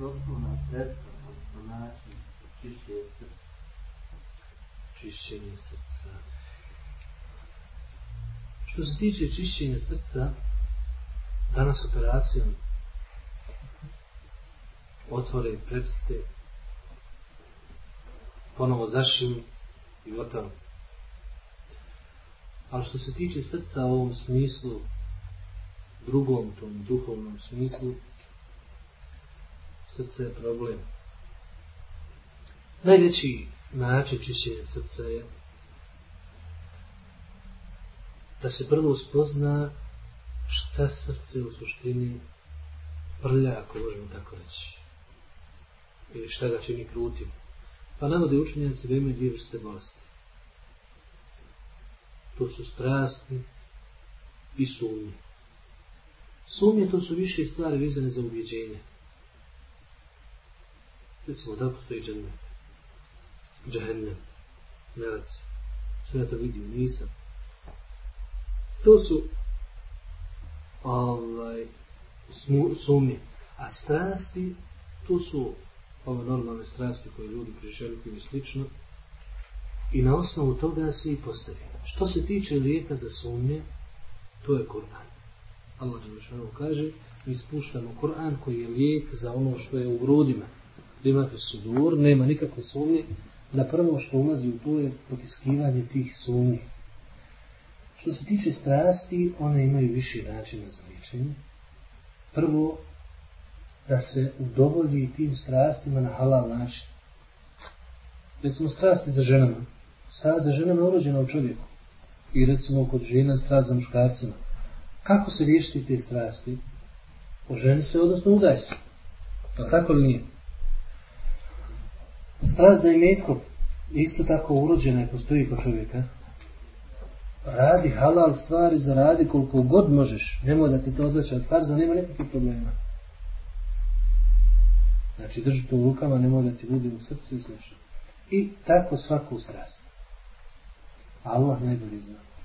su osnovna sredstva, odnosno način čišćenja srca? Čišćenje srca. Što se tiče čišćenja srca, danas operacijom otvore predste, ponovo zašim i gotovo. Ali što se tiče srca u ovom smislu, drugom tom duhovnom smislu, srce je problem. Najveći način čišćenja srca je da se prvo spozna šta srce u suštini prlja, ako možemo tako reći. Ili šta ga čini krutim. Pa navode učenjaci da imaju dvije vrste bolesti. To su strasti i sumnje. Sumnje to su više stvari vezane za ubjeđenje. Recimo, da postoji džennet. džehennem, Melac. Sve to vidim, nisam. To su ovaj, sumnje. A strasti, to su ove normalne strasti koje ljudi priželjkuju i slično. I na osnovu toga se i postavi. Što se tiče lijeka za sumnje, to je Kur'an. Allah Đelešanu kaže, mi spuštamo Kur'an koji je lijek za ono što je u grudima. Imate sudur, nema nikakve sumnje. Na prvo što ulazi u to je potiskivanje tih sumnji. Što se tiče strasti, one imaju više načina za ličenje. Prvo, da se udovolji tim strastima na halal način. Recimo, strasti za ženama. Strast za ženama je urođena u čovjeku. I recimo, kod žena strast za muškarcima. Kako se riješiti te strasti? Oženi se, odnosno udaj se. Pa tako li nije? Strast da je metko isto tako urođena i postoji kod čovjeka. Radi halal stvari, zaradi koliko god možeš. Nemoj da ti to odlače od farza, nema nekakvih problema. Znači drži to u rukama, nemoj da ti bude u srcu i slično. I tako svaku strast. Allah najbolji zna.